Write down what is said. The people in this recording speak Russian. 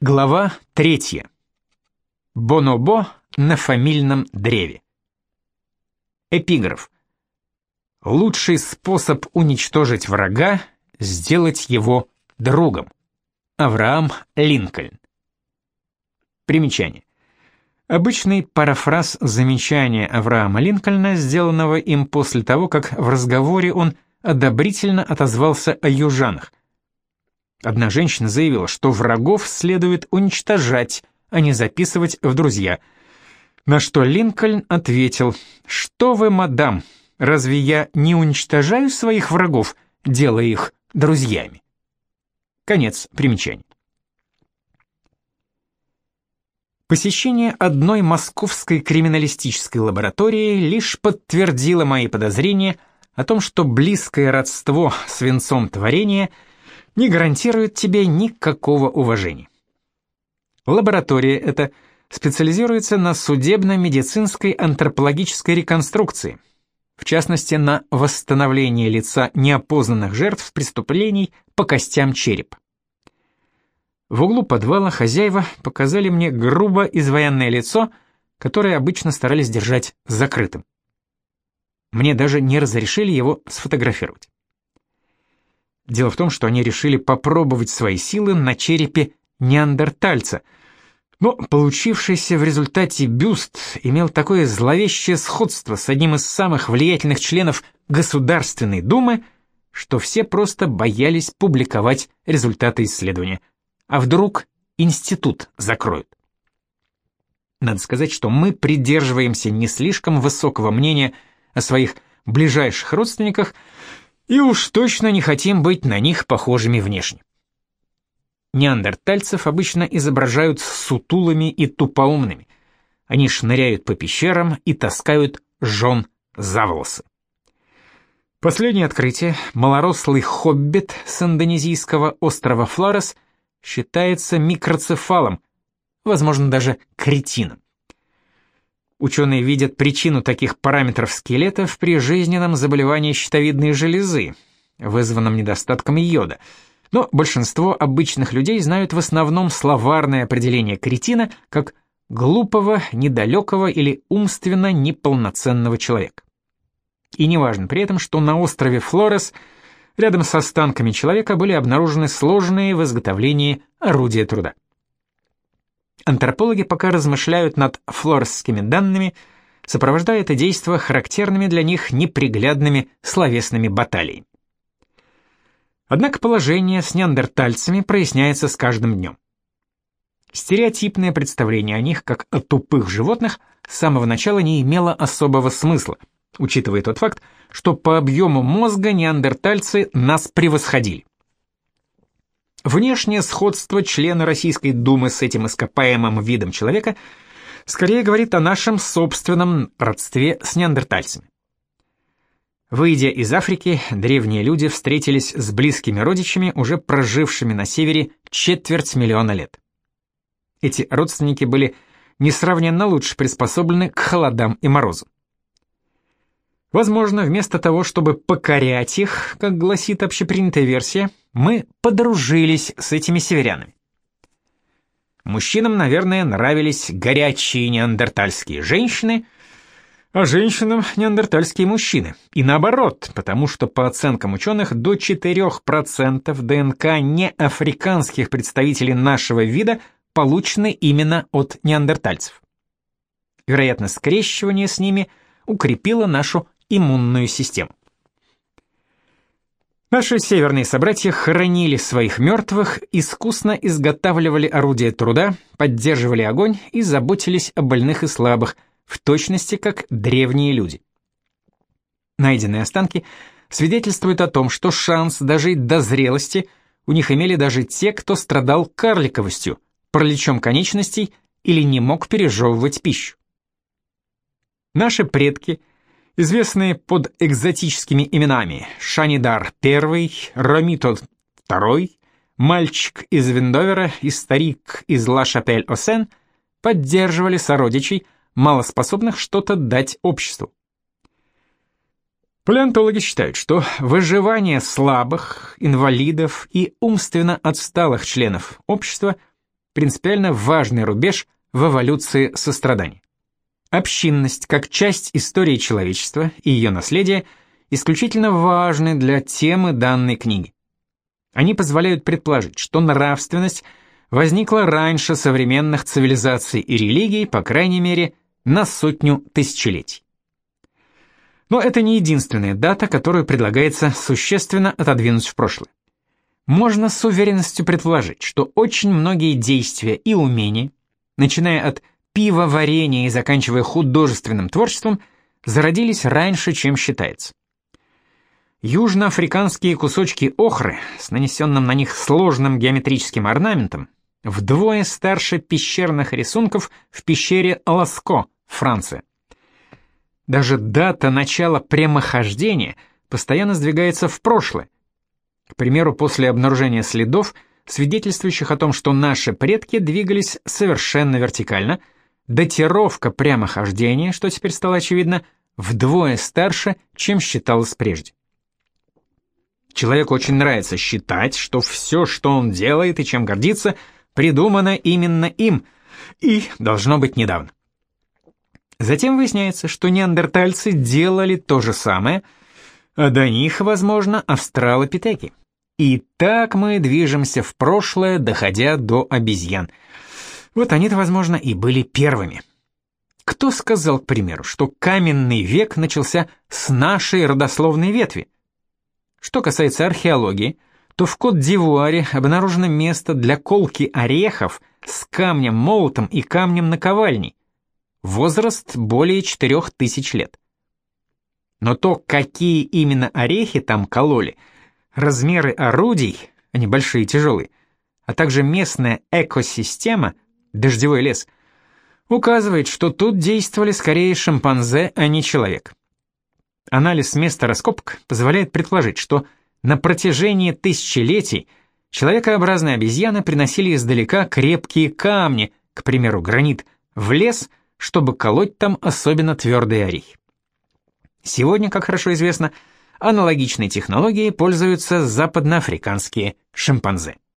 Глава третья. Бонобо на фамильном древе. Эпиграф. Лучший способ уничтожить врага – сделать его другом. Авраам Линкольн. Примечание. Обычный парафраз замечания Авраама Линкольна, сделанного им после того, как в разговоре он одобрительно отозвался о южанах. Одна женщина заявила, что врагов следует уничтожать, а не записывать в друзья. На что Линкольн ответил, «Что вы, мадам, разве я не уничтожаю своих врагов, делая их друзьями?» Конец примечания. Посещение одной московской криминалистической лаборатории лишь подтвердило мои подозрения о том, что близкое родство с венцом творения – не гарантирует тебе никакого уважения. Лаборатория эта специализируется на судебно-медицинской антропологической реконструкции, в частности на восстановлении лица неопознанных жертв преступлений по костям черепа. В углу подвала хозяева показали мне грубо изваянное лицо, которое обычно старались держать закрытым. Мне даже не разрешили его сфотографировать. Дело в том, что они решили попробовать свои силы на черепе неандертальца, но получившийся в результате бюст имел такое зловещее сходство с одним из самых влиятельных членов Государственной Думы, что все просто боялись публиковать результаты исследования. А вдруг институт закроют? Надо сказать, что мы придерживаемся не слишком высокого мнения о своих ближайших родственниках, и уж точно не хотим быть на них похожими внешне. Неандертальцев обычно изображают сутулыми и тупоумными. Они шныряют по пещерам и таскают жен за волосы. Последнее открытие, малорослый хоббит с индонезийского острова Флорес, считается микроцефалом, возможно, даже кретином. Ученые видят причину таких параметров скелета в прижизненном заболевании щитовидной железы, вызванном недостатком йода. Но большинство обычных людей знают в основном словарное определение кретина как глупого, недалекого или умственно неполноценного человека. И неважно при этом, что на острове Флорес рядом с останками человека были обнаружены сложные в изготовлении орудия труда. Антропологи пока размышляют над флорсскими данными, сопровождая это действо характерными для них неприглядными словесными баталиями. Однако положение с неандертальцами проясняется с каждым днем. Стереотипное представление о них как о тупых животных с самого начала не имело особого смысла, учитывая тот факт, что по объему мозга неандертальцы нас превосходили. Внешнее сходство члена Российской Думы с этим ископаемым видом человека скорее говорит о нашем собственном родстве с неандертальцами. Выйдя из Африки, древние люди встретились с близкими родичами, уже прожившими на севере четверть миллиона лет. Эти родственники были несравненно лучше приспособлены к холодам и морозу. Возможно, вместо того, чтобы покорять их, как гласит общепринятая версия, мы подружились с этими северянами. Мужчинам, наверное, нравились горячие неандертальские женщины, а женщинам – неандертальские мужчины. И наоборот, потому что, по оценкам ученых, до 4% ДНК неафриканских представителей нашего вида получены именно от неандертальцев. Вероятно, скрещивание с ними укрепило нашу иммунную систему. Наши северные собратья хоронили своих мертвых, искусно изготавливали орудия труда, поддерживали огонь и заботились о больных и слабых, в точности как древние люди. Найденные останки свидетельствуют о том, что шанс дожить до зрелости у них имели даже те, кто страдал карликовостью, параличом конечностей или не мог пережевывать пищу. Наши предки – известные под экзотическими именами Шанидар I, Ромито II, мальчик из Виндовера и старик из Ла-Шапель-Осен, поддерживали сородичей, малоспособных что-то дать обществу. Палеонтологи считают, что выживание слабых, инвалидов и умственно отсталых членов общества принципиально важный рубеж в эволюции сострадания. Общинность, как часть истории человечества и ее наследия, исключительно важны для темы данной книги. Они позволяют предположить, что нравственность возникла раньше современных цивилизаций и религий, по крайней мере, на сотню тысячелетий. Но это не единственная дата, которую предлагается существенно отодвинуть в прошлое. Можно с уверенностью предположить, что очень многие действия и умения, начиная от пивоварения и заканчивая художественным творчеством, зародились раньше, чем считается. Южноафриканские кусочки охры с нанесенным на них сложным геометрическим орнаментом вдвое старше пещерных рисунков в пещере Ласко, Франция. Даже дата начала прямохождения постоянно сдвигается в прошлое. К примеру, после обнаружения следов, свидетельствующих о том, что наши предки двигались совершенно вертикально, датировка прямохождения, что теперь стало очевидно, вдвое старше, чем считалось прежде. Человеку очень нравится считать, что все, что он делает и чем гордится, придумано именно им, и должно быть недавно. Затем выясняется, что неандертальцы делали то же самое, а до них, возможно, австралопитеки. И так мы движемся в прошлое, доходя до обезьян. Вот они-то, возможно, и были первыми. Кто сказал, к примеру, что каменный век начался с нашей родословной ветви? Что касается археологии, то в Кот-д'Ивуаре обнаружено место для колки орехов с камнем-молотом и камнем наковальней, возраст более 4000 лет. Но то, какие именно орехи там кололи, размеры орудий, они большие и тяжелые, а также местная экосистема, дождевой лес, указывает, что тут действовали скорее шимпанзе, а не человек. Анализ места раскопок позволяет предположить, что на протяжении тысячелетий человекообразные обезьяны приносили издалека крепкие камни, к примеру, гранит, в лес – чтобы колоть там особенно твердые орехи. Сегодня, как хорошо известно, аналогичной технологией пользуются западноафриканские шимпанзе.